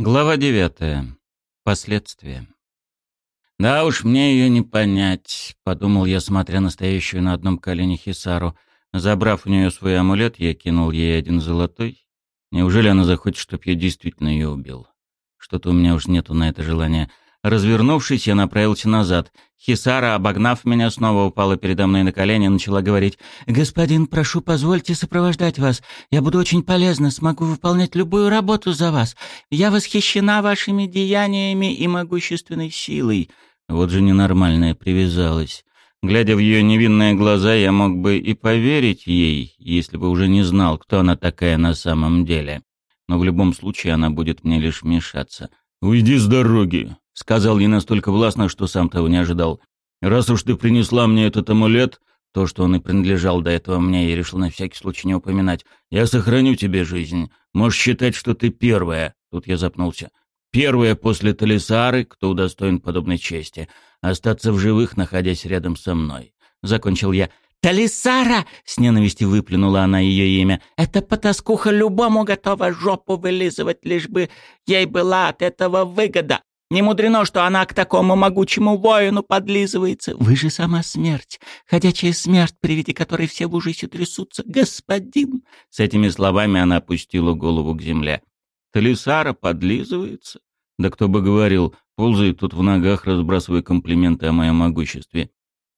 Глава девятая. Последствия. «Да уж, мне ее не понять», — подумал я, смотря на стоящую на одном колене Хисару. Забрав у нее свой амулет, я кинул ей один золотой. Неужели она захочет, чтоб я действительно ее убил? Что-то у меня уж нету на это желания. Развернувшись, я направился назад. Хисара, обогнав меня, снова упала передо мной на колени и начала говорить. «Господин, прошу, позвольте сопровождать вас. Я буду очень полезна, смогу выполнять любую работу за вас. Я восхищена вашими деяниями и могущественной силой». Вот же ненормальная привязалась. Глядя в ее невинные глаза, я мог бы и поверить ей, если бы уже не знал, кто она такая на самом деле. Но в любом случае она будет мне лишь мешаться. «Уйди с дороги!» Сказал ей настолько властно, что сам того не ожидал. «Раз уж ты принесла мне этот амулет, то, что он и принадлежал до этого мне, я решил на всякий случай не упоминать. Я сохраню тебе жизнь. Можешь считать, что ты первая». Тут я запнулся. «Первая после Талисары, кто удостоен подобной чести. Остаться в живых, находясь рядом со мной». Закончил я. «Талисара!» — с ненавистью выплюнула она ее имя. «Эта потаскуха любому готова жопу вылизывать, лишь бы ей была от этого выгода. Не мудрено, что она к такому могучему воину подлизывается. Вы же сама смерть, ходячая смерть, при виде которой все в ужасе трясутся. Господин!» С этими словами она опустила голову к земле. «Талисара подлизывается?» Да кто бы говорил, ползает тут в ногах, разбрасывая комплименты о моем могуществе.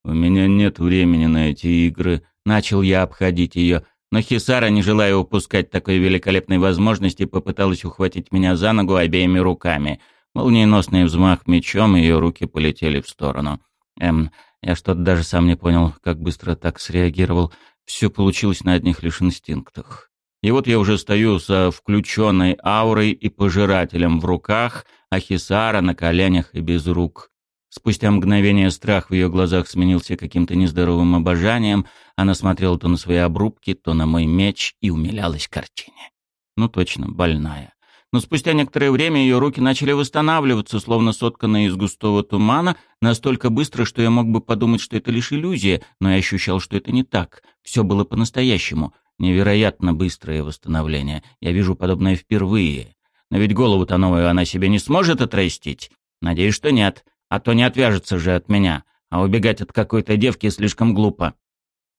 «У меня нет времени на эти игры», — начал я обходить ее. Но Хисара, не желая упускать такой великолепной возможности, попыталась ухватить меня за ногу обеими руками — Молниеносный взмах мечом, ее руки полетели в сторону. Эм, я что-то даже сам не понял, как быстро так среагировал. Все получилось на одних лишь инстинктах. И вот я уже стою со включенной аурой и пожирателем в руках, а Хисара на коленях и без рук. Спустя мгновение страх в ее глазах сменился каким-то нездоровым обожанием. Она смотрела то на свои обрубки, то на мой меч и умилялась картине. Ну точно, больная но спустя некоторое время ее руки начали восстанавливаться, словно сотканные из густого тумана, настолько быстро, что я мог бы подумать, что это лишь иллюзия, но я ощущал, что это не так. Все было по-настоящему. Невероятно быстрое восстановление. Я вижу подобное впервые. Но ведь голову-то новую она себе не сможет отрастить? Надеюсь, что нет. А то не отвяжется же от меня. А убегать от какой-то девки слишком глупо.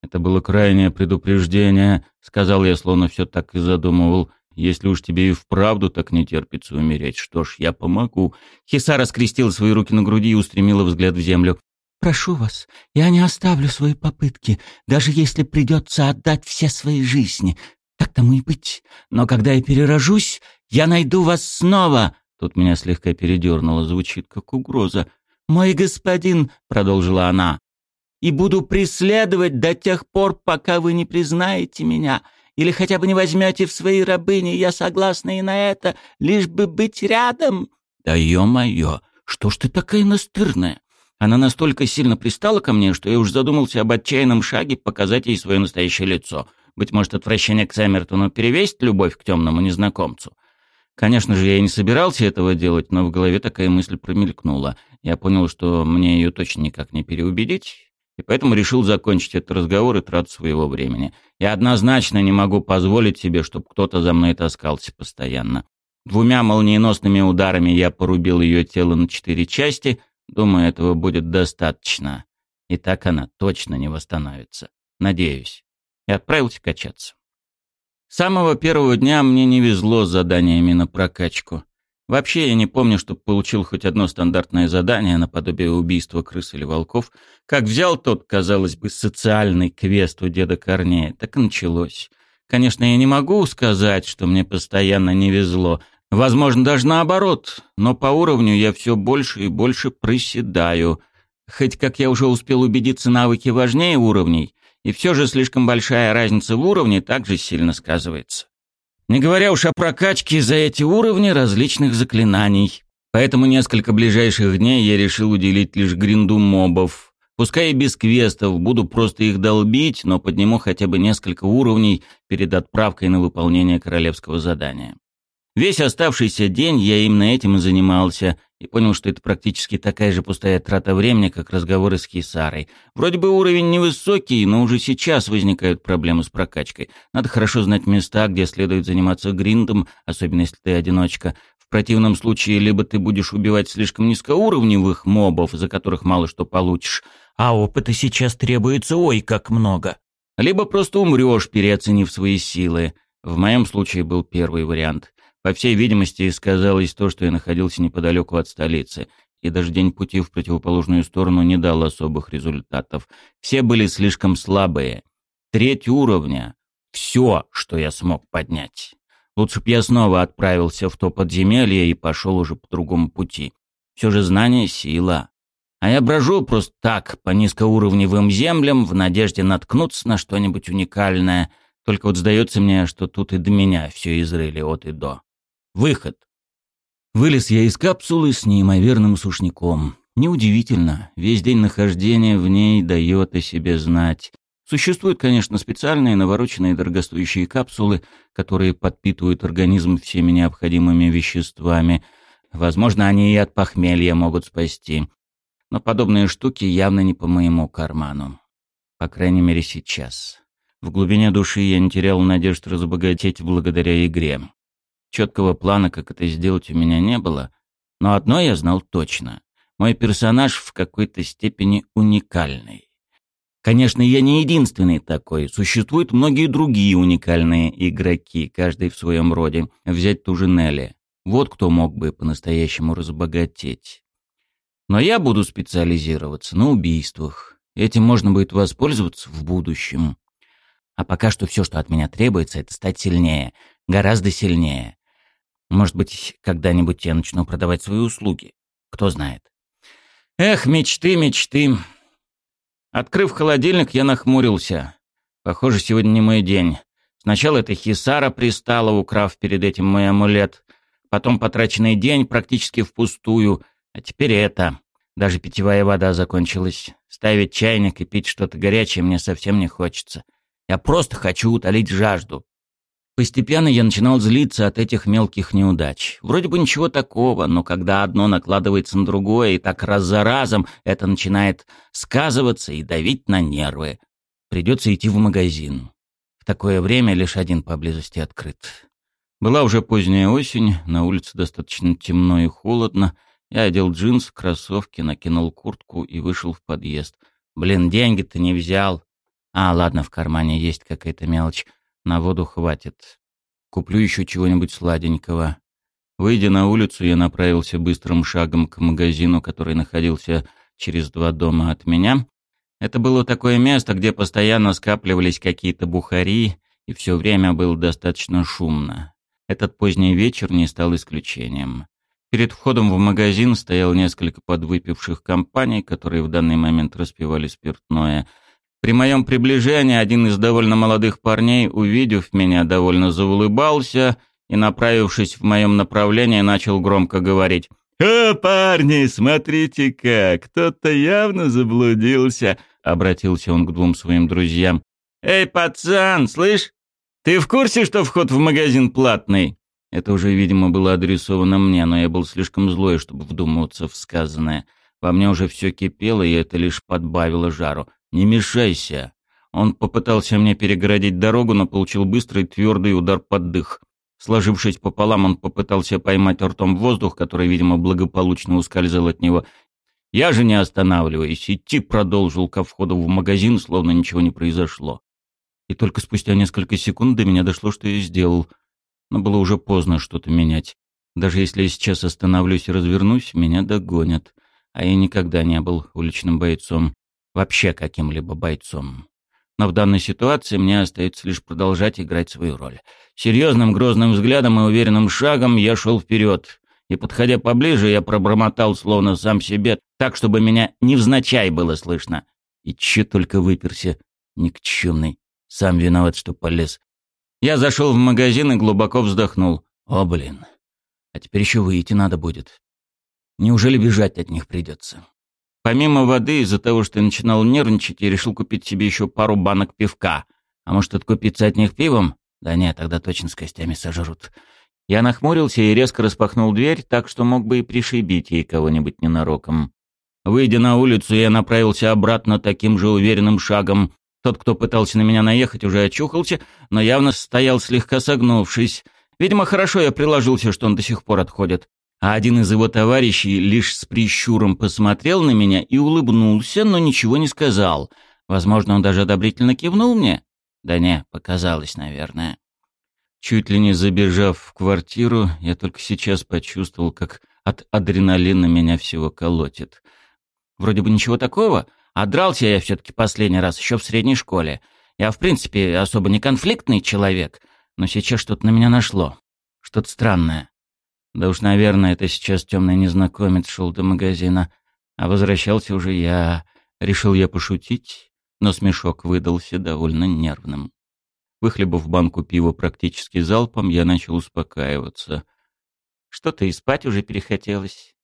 «Это было крайнее предупреждение», — сказал я, словно все так и задумывал. Если уж тебе и вправду так не терпится умереть, что ж, я помогу». Хисара скрестила свои руки на груди и устремила взгляд в землю. «Прошу вас, я не оставлю свои попытки, даже если придется отдать все свои жизни. Так тому и быть. Но когда я перерожусь, я найду вас снова». Тут меня слегка передернуло, звучит как угроза. «Мой господин», — продолжила она, — «и буду преследовать до тех пор, пока вы не признаете меня» или хотя бы не возьмете в свои рабыни, я согласна и на это, лишь бы быть рядом». «Да ё-моё, что ж ты такая настырная?» Она настолько сильно пристала ко мне, что я уж задумался об отчаянном шаге показать ей свое настоящее лицо. Быть может, отвращение к Саммертону перевесит любовь к темному незнакомцу. Конечно же, я не собирался этого делать, но в голове такая мысль промелькнула. Я понял, что мне ее точно никак не переубедить, и поэтому решил закончить этот разговор и трату своего времени. Я однозначно не могу позволить себе, чтобы кто-то за мной таскался постоянно. Двумя молниеносными ударами я порубил ее тело на четыре части. Думаю, этого будет достаточно. И так она точно не восстановится. Надеюсь. И отправился качаться. С самого первого дня мне не везло с заданиями на прокачку. Вообще я не помню, чтобы получил хоть одно стандартное задание наподобие убийства крыс или волков. Как взял тот, казалось бы, социальный квест у деда Корнея, так и началось. Конечно, я не могу сказать, что мне постоянно не везло. Возможно, даже наоборот, но по уровню я все больше и больше приседаю. Хоть, как я уже успел убедиться, навыки важнее уровней, и все же слишком большая разница в уровне также сильно сказывается. Не говоря уж о прокачке за эти уровни различных заклинаний. Поэтому несколько ближайших дней я решил уделить лишь гринду мобов. Пускай и без квестов, буду просто их долбить, но подниму хотя бы несколько уровней перед отправкой на выполнение королевского задания. Весь оставшийся день я именно этим и занимался, и понял, что это практически такая же пустая трата времени, как разговоры с Хисарой. Вроде бы уровень невысокий, но уже сейчас возникают проблемы с прокачкой. Надо хорошо знать места, где следует заниматься гриндом, особенно если ты одиночка. В противном случае либо ты будешь убивать слишком низкоуровневых мобов, за которых мало что получишь, а опыта сейчас требуется ой как много. Либо просто умрешь, переоценив свои силы. В моем случае был первый вариант. По всей видимости, сказалось то, что я находился неподалеку от столицы, и даже день пути в противоположную сторону не дал особых результатов. Все были слишком слабые. Треть уровня — все, что я смог поднять. Лучше б я снова отправился в то подземелье и пошел уже по другому пути. Все же знание — сила. А я брожу просто так, по низкоуровневым землям, в надежде наткнуться на что-нибудь уникальное. Только вот сдается мне, что тут и до меня все изрыли от и до. Выход. Вылез я из капсулы с неимоверным сушняком. Неудивительно, весь день нахождения в ней дает о себе знать. Существуют, конечно, специальные навороченные дорогостоящие капсулы, которые подпитывают организм всеми необходимыми веществами. Возможно, они и от похмелья могут спасти. Но подобные штуки явно не по моему карману. По крайней мере, сейчас. В глубине души я не терял надежд разбогатеть благодаря игре. Четкого плана, как это сделать, у меня не было. Но одно я знал точно. Мой персонаж в какой-то степени уникальный. Конечно, я не единственный такой. Существуют многие другие уникальные игроки, каждый в своем роде. Взять ту же Нелли. Вот кто мог бы по-настоящему разбогатеть. Но я буду специализироваться на убийствах. Этим можно будет воспользоваться в будущем. А пока что все, что от меня требуется, это стать сильнее. Гораздо сильнее. Может быть, когда-нибудь я начну продавать свои услуги. Кто знает. Эх, мечты, мечты. Открыв холодильник, я нахмурился. Похоже, сегодня не мой день. Сначала эта Хисара пристала, украв перед этим мой амулет. Потом потраченный день практически впустую. А теперь это. Даже питьевая вода закончилась. Ставить чайник и пить что-то горячее мне совсем не хочется. Я просто хочу утолить жажду. Постепенно я начинал злиться от этих мелких неудач. Вроде бы ничего такого, но когда одно накладывается на другое, и так раз за разом, это начинает сказываться и давить на нервы. Придется идти в магазин. В такое время лишь один поблизости открыт. Была уже поздняя осень, на улице достаточно темно и холодно — я одел джинс, кроссовки, накинул куртку и вышел в подъезд. Блин, деньги-то не взял. А, ладно, в кармане есть какая-то мелочь. На воду хватит. Куплю еще чего-нибудь сладенького. Выйдя на улицу, я направился быстрым шагом к магазину, который находился через два дома от меня. Это было такое место, где постоянно скапливались какие-то бухари, и все время было достаточно шумно. Этот поздний вечер не стал исключением. Перед входом в магазин стоял несколько подвыпивших компаний, которые в данный момент распивали спиртное. При моем приближении один из довольно молодых парней, увидев меня, довольно заулыбался и, направившись в моем направлении, начал громко говорить «О, парни, смотрите-ка, кто-то явно заблудился», — обратился он к двум своим друзьям. «Эй, пацан, слышь, ты в курсе, что вход в магазин платный?» Это уже, видимо, было адресовано мне, но я был слишком злой, чтобы вдумываться в сказанное. Во мне уже все кипело, и это лишь подбавило жару. «Не мешайся!» Он попытался мне перегородить дорогу, но получил быстрый твердый удар под дых. Сложившись пополам, он попытался поймать ртом воздух, который, видимо, благополучно ускользал от него. Я же, не останавливаясь, идти продолжил ко входу в магазин, словно ничего не произошло. И только спустя несколько секунд до меня дошло, что я сделал — но было уже поздно что-то менять. Даже если я сейчас остановлюсь и развернусь, меня догонят. А я никогда не был уличным бойцом. Вообще каким-либо бойцом. Но в данной ситуации мне остается лишь продолжать играть свою роль. Серьезным грозным взглядом и уверенным шагом я шел вперед. И, подходя поближе, я пробормотал словно сам себе, так, чтобы меня невзначай было слышно. И че только выперся, никчемный. Сам виноват, что полез. Я зашел в магазин и глубоко вздохнул. О, блин. А теперь еще выйти надо будет. Неужели бежать от них придется? Помимо воды, из-за того, что я начинал нервничать, я решил купить себе еще пару банок пивка. А может, откупиться от них пивом? Да нет, тогда точно с костями сожрут. Я нахмурился и резко распахнул дверь, так что мог бы и пришибить ей кого-нибудь ненароком. Выйдя на улицу, я направился обратно таким же уверенным шагом, тот, кто пытался на меня наехать, уже очухался, но явно стоял слегка согнувшись. Видимо, хорошо я приложился, что он до сих пор отходит. А один из его товарищей лишь с прищуром посмотрел на меня и улыбнулся, но ничего не сказал. Возможно, он даже одобрительно кивнул мне. Да не, показалось, наверное. Чуть ли не забежав в квартиру, я только сейчас почувствовал, как от адреналина меня всего колотит. Вроде бы ничего такого, а дрался я все-таки последний раз еще в средней школе. Я, в принципе, особо не конфликтный человек, но сейчас что-то на меня нашло. Что-то странное. Да уж, наверное, это сейчас темный незнакомец шел до магазина, а возвращался уже я. Решил я пошутить, но смешок выдался довольно нервным. Выхлебав банку пива практически залпом, я начал успокаиваться. Что-то и спать уже перехотелось.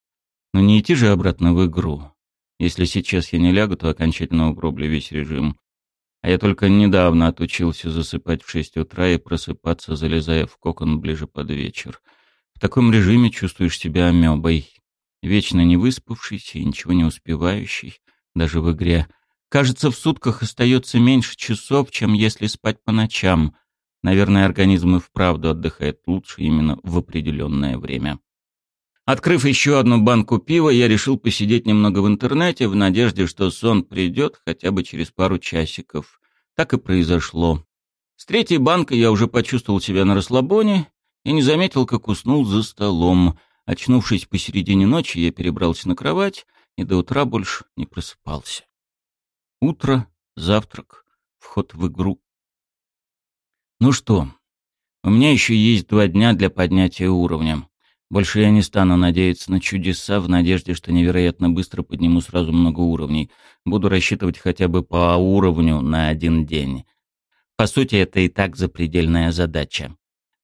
Но не идти же обратно в игру. Если сейчас я не лягу, то окончательно угроблю весь режим. А я только недавно отучился засыпать в шесть утра и просыпаться, залезая в кокон ближе под вечер. В таком режиме чувствуешь себя амебой. Вечно не выспавшийся и ничего не успевающий, даже в игре. Кажется, в сутках остается меньше часов, чем если спать по ночам. Наверное, организм и вправду отдыхает лучше именно в определенное время. Открыв еще одну банку пива, я решил посидеть немного в интернете в надежде, что сон придет хотя бы через пару часиков. Так и произошло. С третьей банкой я уже почувствовал себя на расслабоне и не заметил, как уснул за столом. Очнувшись посередине ночи, я перебрался на кровать и до утра больше не просыпался. Утро, завтрак, вход в игру. Ну что, у меня еще есть два дня для поднятия уровня. Больше я не стану надеяться на чудеса в надежде, что невероятно быстро подниму сразу много уровней. Буду рассчитывать хотя бы по уровню на один день. По сути, это и так запредельная задача.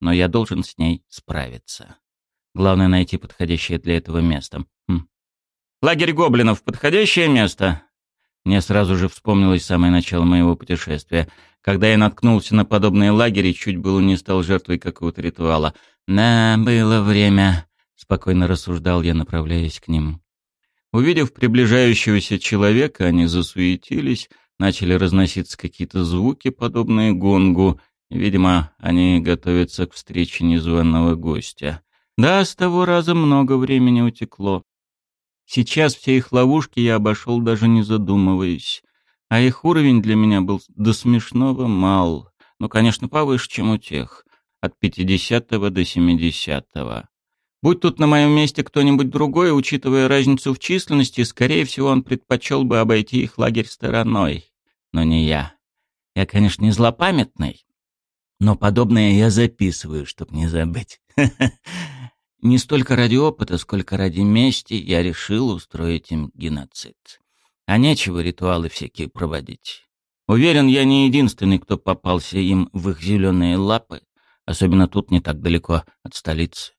Но я должен с ней справиться. Главное найти подходящее для этого место. Хм. Лагерь гоблинов — подходящее место? Мне сразу же вспомнилось самое начало моего путешествия. Когда я наткнулся на подобные лагеря, чуть было не стал жертвой какого-то ритуала. «Да, было время», — спокойно рассуждал я, направляясь к ним. Увидев приближающегося человека, они засуетились, начали разноситься какие-то звуки, подобные гонгу. Видимо, они готовятся к встрече незваного гостя. Да, с того раза много времени утекло. Сейчас все их ловушки я обошел даже не задумываясь. А их уровень для меня был до смешного мал. Ну, конечно, повыше, чем у тех. От 50 до 70 -го. Будь тут на моем месте кто-нибудь другой, учитывая разницу в численности, скорее всего, он предпочел бы обойти их лагерь стороной. Но не я. Я, конечно, не злопамятный, но подобное я записываю, чтоб не забыть. Не столько ради опыта, сколько ради мести я решил устроить им геноцид. А нечего ритуалы всякие проводить. Уверен, я не единственный, кто попался им в их зеленые лапы, особенно тут не так далеко от столицы.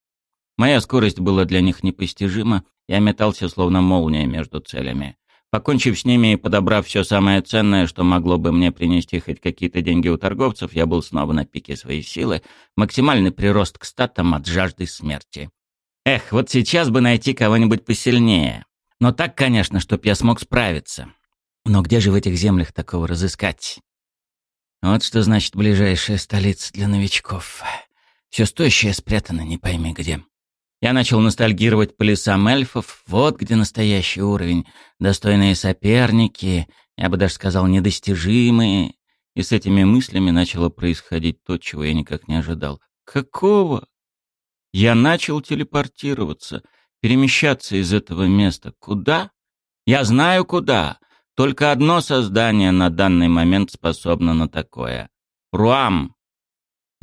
Моя скорость была для них непостижима, я метался словно молния между целями. Покончив с ними и подобрав все самое ценное, что могло бы мне принести хоть какие-то деньги у торговцев, я был снова на пике своей силы, максимальный прирост к статам от жажды смерти. Эх, вот сейчас бы найти кого-нибудь посильнее. Но так, конечно, чтоб я смог справиться. Но где же в этих землях такого разыскать? Вот что значит ближайшая столица для новичков. Все стоящее спрятано не пойми где. Я начал ностальгировать по лесам эльфов. Вот где настоящий уровень. Достойные соперники, я бы даже сказал, недостижимые. И с этими мыслями начало происходить то, чего я никак не ожидал. Какого? Я начал телепортироваться, перемещаться из этого места. Куда? Я знаю куда. Только одно создание на данный момент способно на такое. Руам.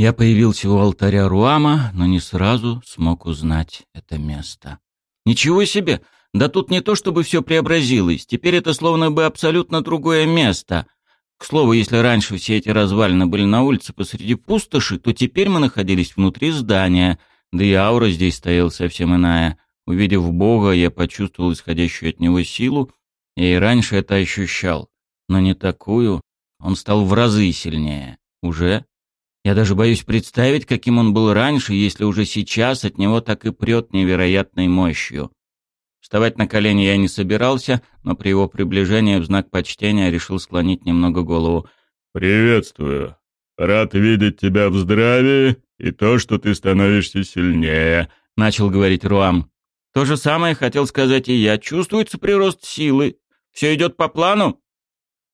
Я появился у алтаря Руама, но не сразу смог узнать это место. Ничего себе! Да тут не то чтобы все преобразилось, теперь это словно бы абсолютно другое место. К слову, если раньше все эти развалины были на улице посреди пустоши, то теперь мы находились внутри здания — да и аура здесь стояла совсем иная. Увидев Бога, я почувствовал исходящую от него силу, я и раньше это ощущал, но не такую. Он стал в разы сильнее. Уже? Я даже боюсь представить, каким он был раньше, если уже сейчас от него так и прет невероятной мощью. Вставать на колени я не собирался, но при его приближении в знак почтения решил склонить немного голову. «Приветствую. Рад видеть тебя в здравии и то, что ты становишься сильнее», — начал говорить Руам. «То же самое хотел сказать и я. Чувствуется прирост силы. Все идет по плану?»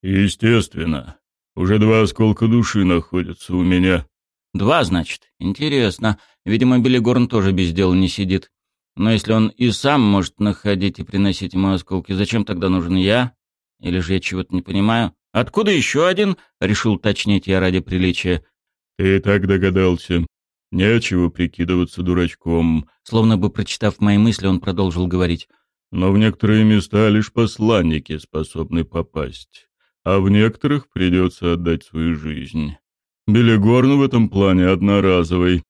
«Естественно. Уже два осколка души находятся у меня». «Два, значит? Интересно. Видимо, Белигорн тоже без дела не сидит. Но если он и сам может находить и приносить ему осколки, зачем тогда нужен я? Или же я чего-то не понимаю? Откуда еще один?» — решил уточнить я ради приличия. «Ты и так догадался. Нечего прикидываться дурачком». Словно бы прочитав мои мысли, он продолжил говорить. «Но в некоторые места лишь посланники способны попасть, а в некоторых придется отдать свою жизнь. Белигорн в этом плане одноразовый,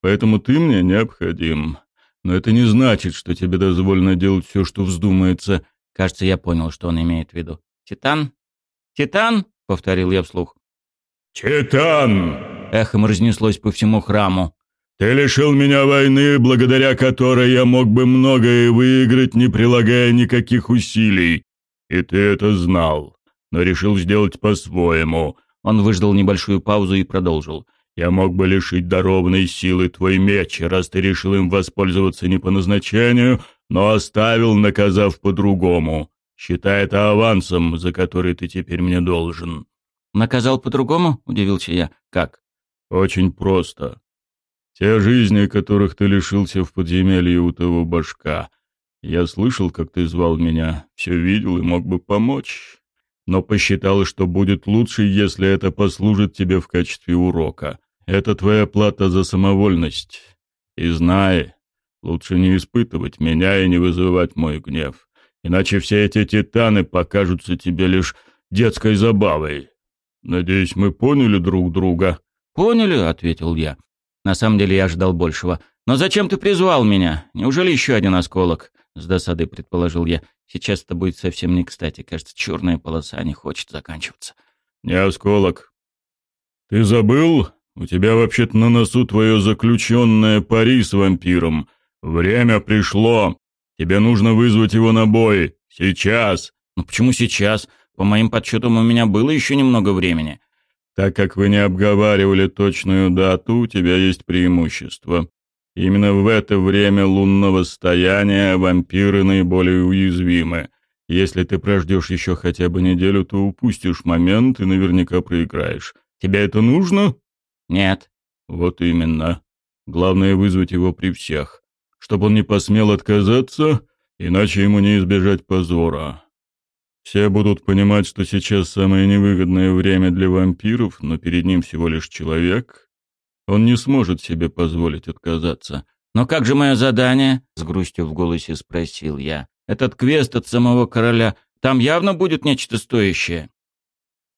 поэтому ты мне необходим. Но это не значит, что тебе дозволено делать все, что вздумается». Кажется, я понял, что он имеет в виду. «Титан? Титан?» — повторил я вслух. «Титан!» эхом разнеслось по всему храму. «Ты лишил меня войны, благодаря которой я мог бы многое выиграть, не прилагая никаких усилий. И ты это знал, но решил сделать по-своему». Он выждал небольшую паузу и продолжил. «Я мог бы лишить дарованной силы твой меч, раз ты решил им воспользоваться не по назначению, но оставил, наказав по-другому. Считай это авансом, за который ты теперь мне должен». «Наказал по-другому?» — удивился я. «Как?» Очень просто. Те жизни, которых ты лишился в подземелье у того башка. Я слышал, как ты звал меня, все видел и мог бы помочь, но посчитал, что будет лучше, если это послужит тебе в качестве урока. Это твоя плата за самовольность. И знай, лучше не испытывать меня и не вызывать мой гнев, иначе все эти титаны покажутся тебе лишь детской забавой. Надеюсь, мы поняли друг друга?» «Поняли», — ответил я. На самом деле я ожидал большего. «Но зачем ты призвал меня? Неужели еще один осколок?» С досадой предположил я. «Сейчас это будет совсем не кстати. Кажется, черная полоса не хочет заканчиваться». «Не осколок. Ты забыл? У тебя вообще-то на носу твое заключенное пари с вампиром. Время пришло. Тебе нужно вызвать его на бой. Сейчас». «Ну почему сейчас? По моим подсчетам, у меня было еще немного времени». Так как вы не обговаривали точную дату, у тебя есть преимущество. Именно в это время лунного стояния вампиры наиболее уязвимы. Если ты прождешь еще хотя бы неделю, то упустишь момент и наверняка проиграешь. Тебе это нужно? Нет. Вот именно. Главное вызвать его при всех, чтобы он не посмел отказаться, иначе ему не избежать позора. Все будут понимать, что сейчас самое невыгодное время для вампиров, но перед ним всего лишь человек. Он не сможет себе позволить отказаться. «Но как же мое задание?» — с грустью в голосе спросил я. «Этот квест от самого короля, там явно будет нечто стоящее».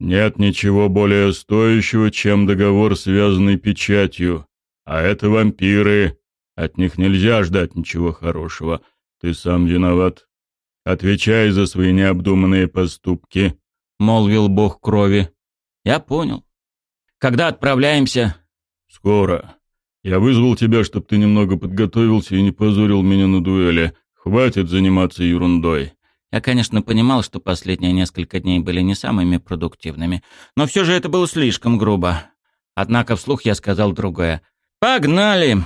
«Нет ничего более стоящего, чем договор, связанный печатью. А это вампиры. От них нельзя ждать ничего хорошего. Ты сам виноват. Отвечай за свои необдуманные поступки», — молвил бог крови. «Я понял. Когда отправляемся?» «Скоро. Я вызвал тебя, чтобы ты немного подготовился и не позорил меня на дуэли. Хватит заниматься ерундой». Я, конечно, понимал, что последние несколько дней были не самыми продуктивными, но все же это было слишком грубо. Однако вслух я сказал другое. «Погнали!»